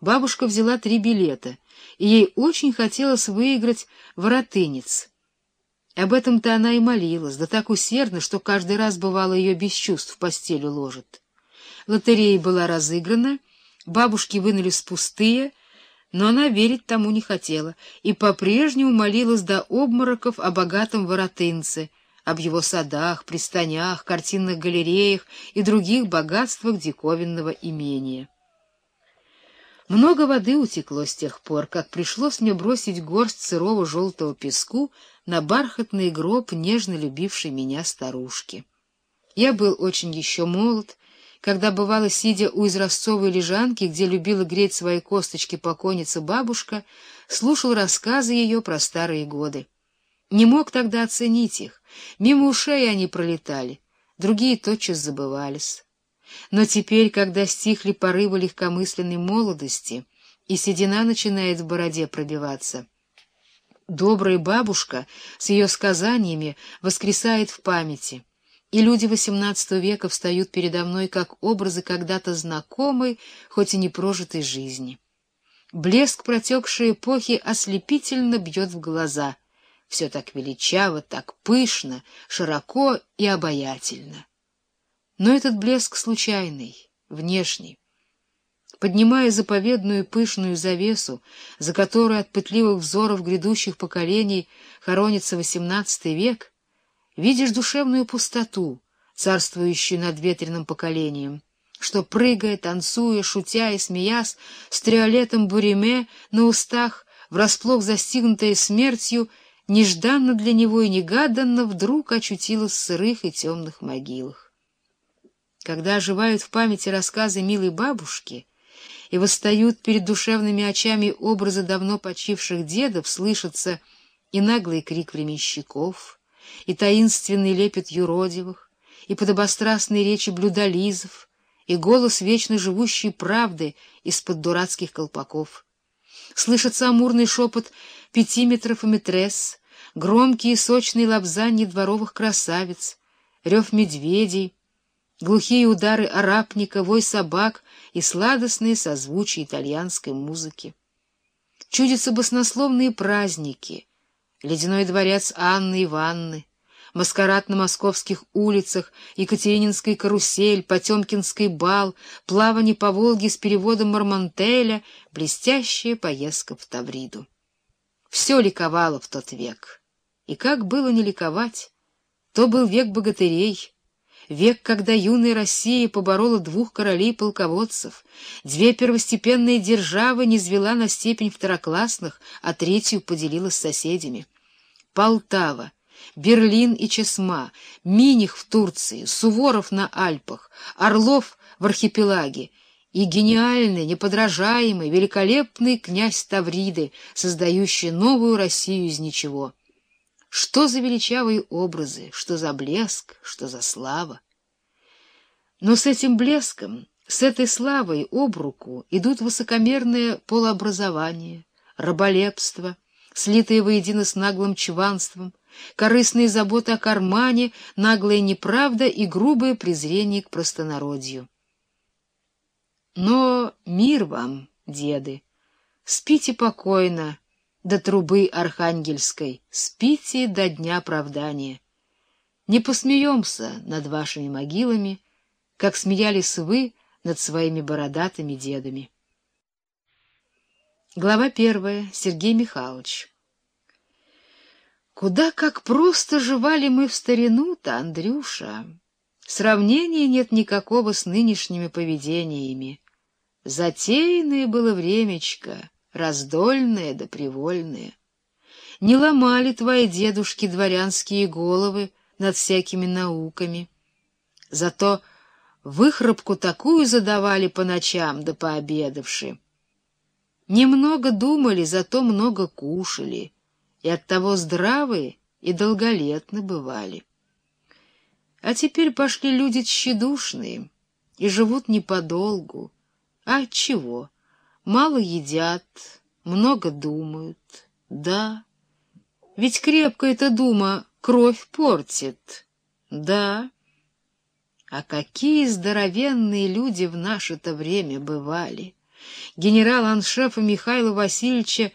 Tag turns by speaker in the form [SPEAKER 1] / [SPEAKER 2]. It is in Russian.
[SPEAKER 1] бабушка взяла три билета, и ей очень хотелось выиграть воротынец. Об этом-то она и молилась, да так усердно, что каждый раз, бывало, ее без чувств в постель уложит. Лотерея была разыграна, бабушки вынулись пустые, но она верить тому не хотела и по-прежнему молилась до обмороков о богатом воротынце, об его садах, пристанях, картинных галереях и других богатствах диковинного имения. Много воды утекло с тех пор, как пришлось мне бросить горсть сырого желтого песку на бархатный гроб нежно любившей меня старушки. Я был очень еще молод, когда, бывало, сидя у изразцовой лежанки, где любила греть свои косточки покойница бабушка, слушал рассказы ее про старые годы. Не мог тогда оценить их, мимо ушей они пролетали, другие тотчас забывались. Но теперь, когда стихли порывы легкомысленной молодости, и седина начинает в бороде пробиваться, добрая бабушка с ее сказаниями воскресает в памяти, и люди XVIII века встают передо мной как образы когда-то знакомой, хоть и не прожитой жизни. Блеск протекшей эпохи ослепительно бьет в глаза. Все так величаво, так пышно, широко и обаятельно. Но этот блеск случайный, внешний. Поднимая заповедную пышную завесу, за которой от пытливых взоров грядущих поколений хоронится XVIII век, видишь душевную пустоту, царствующую над ветреным поколением, что, прыгая, танцуя, шутя и смеясь, с триолетом буриме на устах, врасплох застигнутая смертью, нежданно для него и негаданно вдруг очутилась в сырых и темных могилах когда оживают в памяти рассказы милой бабушки и восстают перед душевными очами образы давно почивших дедов, слышится и наглый крик временщиков, и таинственный лепет юродивых, и подобострастные речи блюдолизов, и голос вечно живущей правды из-под дурацких колпаков. Слышится амурный шепот пятиметров и метрес, громкие сочные лапзаньи дворовых красавиц, рев медведей, глухие удары арапника, вой собак и сладостные созвучия итальянской музыки. Чудятся баснословные праздники, ледяной дворец Анны Ивановны, маскарад на московских улицах, Екатерининский карусель, Потемкинский бал, плавание по Волге с переводом Мармантеля, блестящая поездка в Тавриду. Все ликовало в тот век. И как было не ликовать? То был век богатырей, век, когда юная Россия поборола двух королей-полководцев, две первостепенные державы низвела на степень второклассных, а третью поделила с соседями. Полтава, Берлин и Чесма, Миних в Турции, Суворов на Альпах, Орлов в архипелаге и гениальный, неподражаемый, великолепный князь Тавриды, создающий новую Россию из ничего. Что за величавые образы, что за блеск, что за слава! Но с этим блеском, с этой славой об руку идут высокомерное полуобразование, раболепство, слитые воедино с наглым чванством, корыстные заботы о кармане, наглая неправда и грубое презрение к простонародью. Но мир вам, деды, спите покойно, до трубы архангельской, спите до дня оправдания. Не посмеемся над вашими могилами, как смеялись вы над своими бородатыми дедами. Глава первая. Сергей Михайлович. Куда как просто жевали мы в старину-то, Андрюша. Сравнения нет никакого с нынешними поведениями. Затейное было времечко раздольные да привольные. Не ломали твои дедушки дворянские головы над всякими науками. Зато выхрапку такую задавали по ночам да пообедавши. Немного думали, зато много кушали, и оттого здравые и долголетны бывали. А теперь пошли люди тщедушные и живут не подолгу. А чего? Мало едят, много думают. Да, ведь крепко эта дума кровь портит. Да. А какие здоровенные люди в наше-то время бывали! генерал-аншефа Михаила Васильевича